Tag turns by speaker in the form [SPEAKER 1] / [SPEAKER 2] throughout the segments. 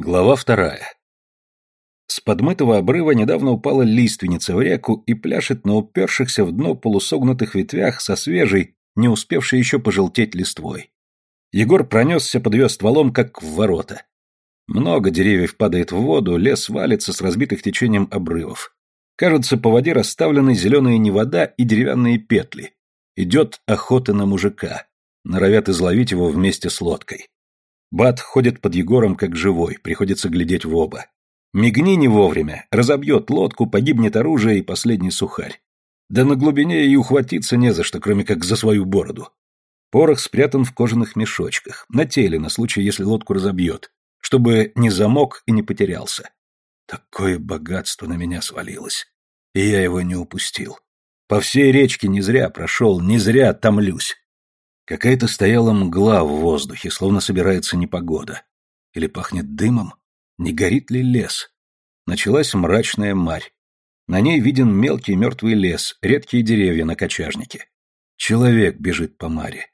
[SPEAKER 1] Глава вторая. С подмытого обрыва недавно упала лиственница в реку и пляшет на упершихся в дно полусогнутых ветвях со свежей, не успевшей еще пожелтеть листвой. Егор пронесся под ее стволом, как в ворота. Много деревьев падает в воду, лес валится с разбитых течением обрывов. Кажется, по воде расставлены зеленые невода и деревянные петли. Идет охота на мужика. Норовят изловить его вместе с лодкой. Бат ходит под Егором как живой, приходится глядеть в оба. Мигни не вовремя, разобьет лодку, погибнет оружие и последний сухарь. Да на глубине и ухватиться не за что, кроме как за свою бороду. Порох спрятан в кожаных мешочках, на теле, на случай, если лодку разобьет, чтобы не замок и не потерялся. Такое богатство на меня свалилось, и я его не упустил. По всей речке не зря прошел, не зря томлюсь. Какая-то стояла мгла в воздухе, словно собирается непогода. Или пахнет дымом? Не горит ли лес? Началась мрачная марь. На ней виден мелкий мертвый лес, редкие деревья на кочажнике. Человек бежит по маре.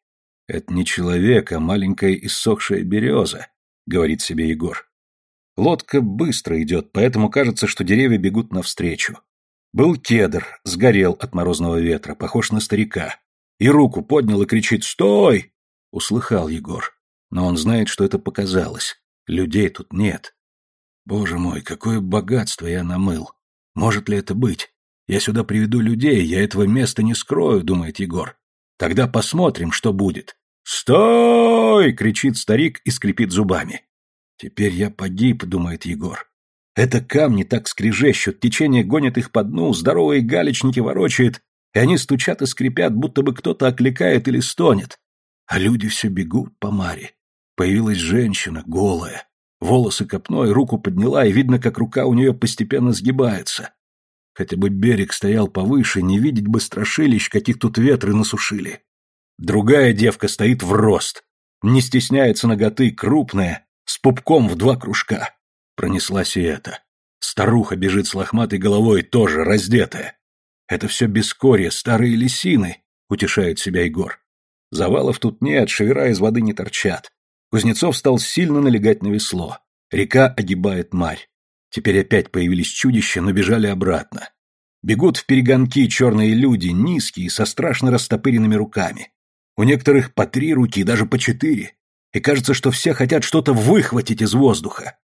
[SPEAKER 1] Это не человек, а маленькая иссохшая береза, говорит себе Егор. Лодка быстро идет, поэтому кажется, что деревья бегут навстречу. Был кедр, сгорел от морозного ветра, похож на старика. И руку поднял и кричит «Стой!» Услыхал Егор. Но он знает, что это показалось. Людей тут нет. Боже мой, какое богатство я намыл. Может ли это быть? Я сюда приведу людей, я этого места не скрою, думает Егор. Тогда посмотрим, что будет. «Стой!» — кричит старик и скрипит зубами. «Теперь я погиб», — думает Егор. Это камни так скрежещут, течение гонит их по дну, здоровые галечники ворочает, и они стучат и скрипят, будто бы кто-то окликает или стонет. А люди все бегут по маре. Появилась женщина, голая. Волосы копной, руку подняла, и видно, как рука у нее постепенно сгибается. Хотя бы берег стоял повыше, не видеть бы страшилищ, каких тут ветры насушили. Другая девка стоит в рост. Не стесняется ноготы, крупная, с пупком в два кружка. Пронеслась и эта. Старуха бежит с лохматой головой, тоже раздетая. Это все бескорье, старые лисины, утешает себя Егор. Завалов тут нет, шевера из воды не торчат. Кузнецов стал сильно налегать на весло. Река огибает марь. Теперь опять появились чудища, но бежали обратно. Бегут в перегонки черные люди, низкие, со страшно растопыренными руками. У некоторых по три руки, даже по четыре. И кажется, что все хотят что-то выхватить из воздуха.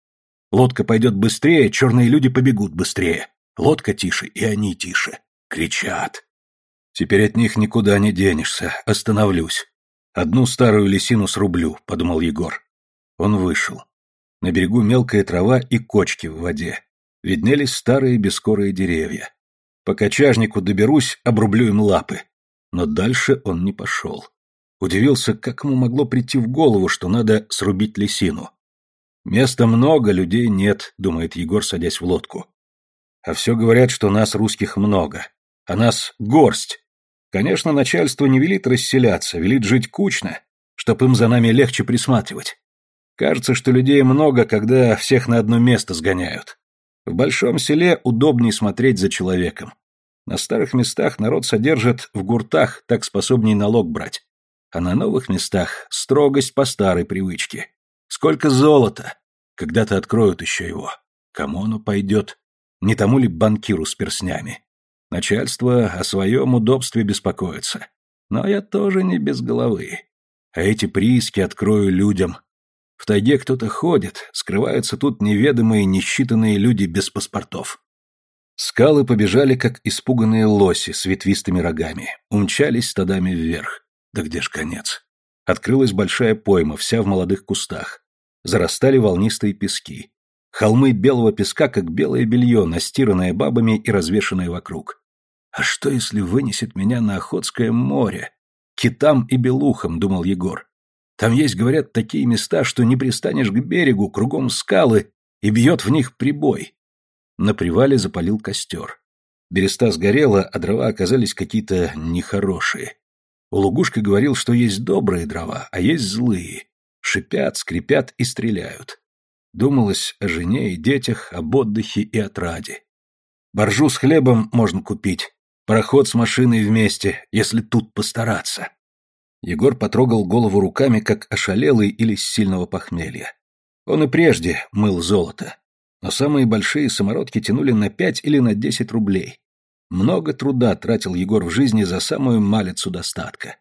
[SPEAKER 1] Лодка пойдет быстрее, черные люди побегут быстрее. Лодка тише, и они тише. Кричат. Теперь от них никуда не денешься. Остановлюсь. Одну старую лисину срублю, подумал Егор. Он вышел. На берегу мелкая трава и кочки в воде. Виднелись старые бескорые деревья. По кочажнику доберусь, обрублю им лапы. Но дальше он не пошел. Удивился, как ему могло прийти в голову, что надо срубить лисину. Места много, людей нет, думает Егор, садясь в лодку. А все говорят, что нас русских много а нас горсть. Конечно, начальство не велит расселяться, велит жить кучно, чтоб им за нами легче присматривать. Кажется, что людей много, когда всех на одно место сгоняют. В большом селе удобнее смотреть за человеком. На старых местах народ содержит в гуртах, так способней налог брать. А на новых местах строгость по старой привычке. Сколько золота! Когда-то откроют еще его. Кому оно пойдет? Не тому ли банкиру с перснями? Начальство о своем удобстве беспокоится. Но я тоже не без головы. А эти прииски открою людям. В тайге кто-то ходит, скрываются тут неведомые, несчитанные люди без паспортов. Скалы побежали, как испуганные лоси с ветвистыми рогами, умчались стадами вверх. Да где ж конец? Открылась большая пойма, вся в молодых кустах. Зарастали волнистые пески. Холмы белого песка, как белое белье, настиранное бабами и развешанное вокруг. А что, если вынесет меня на Охотское море? Китам и белухам, думал Егор. Там есть, говорят, такие места, что не пристанешь к берегу, кругом скалы, и бьет в них прибой. На привале запалил костер. Береста сгорела, а дрова оказались какие-то нехорошие. Улугушка говорил, что есть добрые дрова, а есть злые. Шипят, скрипят и стреляют. Думалось о жене и детях, об отдыхе и отраде. Боржу с хлебом можно купить, Проход с машиной вместе, если тут постараться. Егор потрогал голову руками, как ошалелый или с сильного похмелья. Он и прежде мыл золото. Но самые большие самородки тянули на пять или на десять рублей. Много труда тратил Егор в жизни за самую малицу достатка.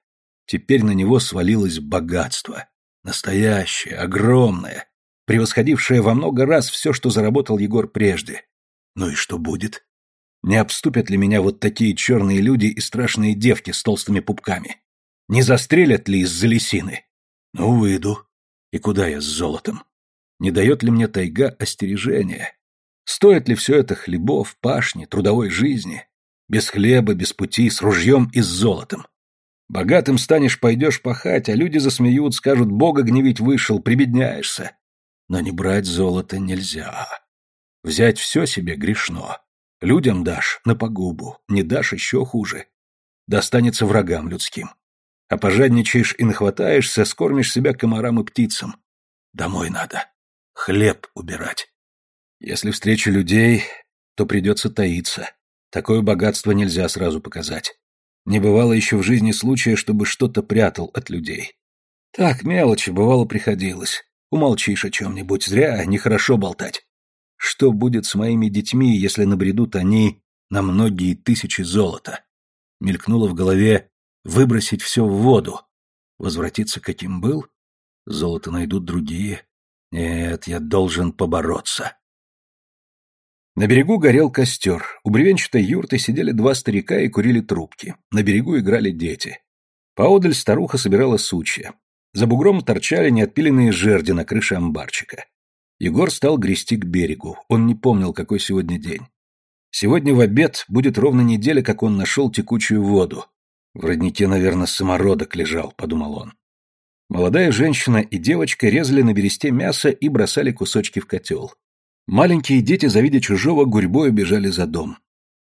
[SPEAKER 1] Теперь на него свалилось богатство. Настоящее, огромное, превосходившее во много раз все, что заработал Егор прежде. Ну и что будет? Не обступят ли меня вот такие черные люди и страшные девки с толстыми пупками? Не застрелят ли из-за лисины? Ну, выйду. И куда я с золотом? Не дает ли мне тайга остережения? Стоит ли все это хлебов, пашни, трудовой жизни? Без хлеба, без пути, с ружьем и с золотом. Богатым станешь, пойдешь пахать, а люди засмеют, скажут, Бога гневить вышел, прибедняешься. Но не брать золото нельзя. Взять все себе грешно. Людям дашь на погубу, не дашь еще хуже. Достанется врагам людским. А пожадничаешь и нахватаешься, скормишь себя комарам и птицам. Домой надо. Хлеб убирать. Если встречу людей, то придется таиться. Такое богатство нельзя сразу показать. Не бывало еще в жизни случая, чтобы что-то прятал от людей. Так, мелочи, бывало, приходилось. Умолчишь о чем-нибудь, зря, нехорошо болтать. Что будет с моими детьми, если набредут они на многие тысячи золота? Мелькнуло в голове выбросить все в воду. Возвратиться каким был? Золото найдут другие. Нет, я должен побороться. На берегу горел костер. У бревенчатой юрты сидели два старика и курили трубки. На берегу играли дети. Поодаль старуха собирала сучья. За бугром торчали неотпиленные жерди на крыше амбарчика. Егор стал грести к берегу. Он не помнил, какой сегодня день. Сегодня в обед будет ровно неделя, как он нашел текучую воду. В роднике, наверное, самородок лежал, подумал он. Молодая женщина и девочка резали на бересте мясо и бросали кусочки в котел. Маленькие дети, завидя чужого, гурьбой бежали за дом.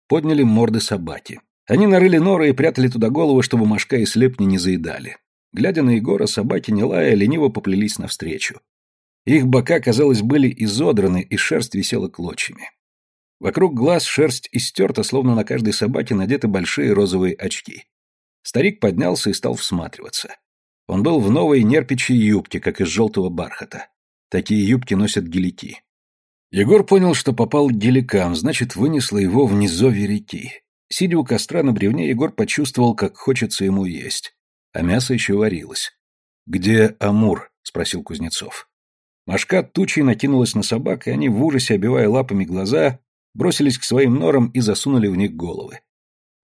[SPEAKER 1] Подняли морды собаки. Они нарыли норы и прятали туда головы, чтобы мошка и слепни не заедали. Глядя на Егора, собаки, не лая, лениво поплелись навстречу. Их бока, казалось, были изодраны, и шерсть висела клочьями. Вокруг глаз шерсть истерта, словно на каждой собаке надеты большие розовые очки. Старик поднялся и стал всматриваться. Он был в новой нерпичьей юбке, как из желтого бархата. Такие юбки носят гелики. Егор понял, что попал к геликам, значит, вынесло его в низовье реки. Сидя у костра на бревне, Егор почувствовал, как хочется ему есть. А мясо еще варилось. «Где Амур?» — спросил Кузнецов. Машка тучей накинулась на собак, и они, в ужасе обивая лапами глаза, бросились к своим норам и засунули в них головы.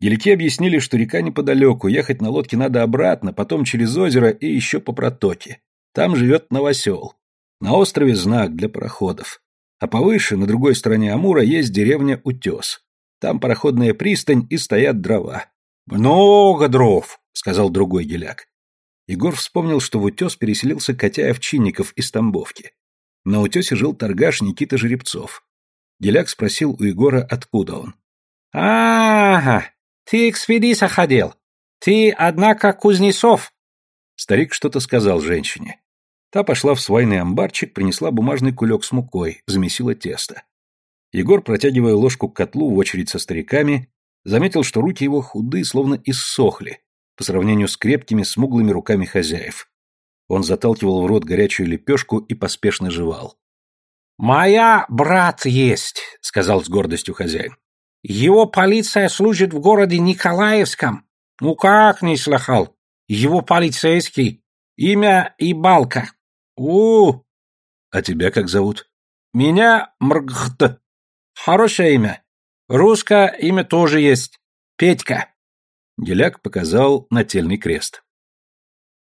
[SPEAKER 1] Гелики объяснили, что река неподалеку, ехать на лодке надо обратно, потом через озеро и еще по протоке. Там живет новосел. На острове знак для пароходов. А повыше, на другой стороне Амура, есть деревня Утес. Там пароходная пристань и стоят дрова. «Много дров», — сказал другой геляк. Егор вспомнил, что в Утес переселился Котяев-Чинников из Тамбовки. На Утесе жил торгаш Никита Жеребцов. Геляк спросил у Егора, откуда он. «Ага, ты к Свидиса ходил. Ты, однако, Кузнецов». Старик что-то сказал женщине. Та пошла в свайный амбарчик, принесла бумажный кулек с мукой, замесила тесто. Егор, протягивая ложку к котлу в очередь со стариками, заметил, что руки его худы, словно иссохли, по сравнению с крепкими, смуглыми руками хозяев. Он заталкивал в рот горячую лепешку и поспешно жевал. «Моя брат есть», — сказал с гордостью хозяин. «Его полиция служит в городе Николаевском. Ну как не слыхал? Его полицейский. Имя Ибалка. у А тебя как зовут? Меня Мргхт. Хорошее имя. Русское имя тоже есть. Петька. Геляк показал нательный крест.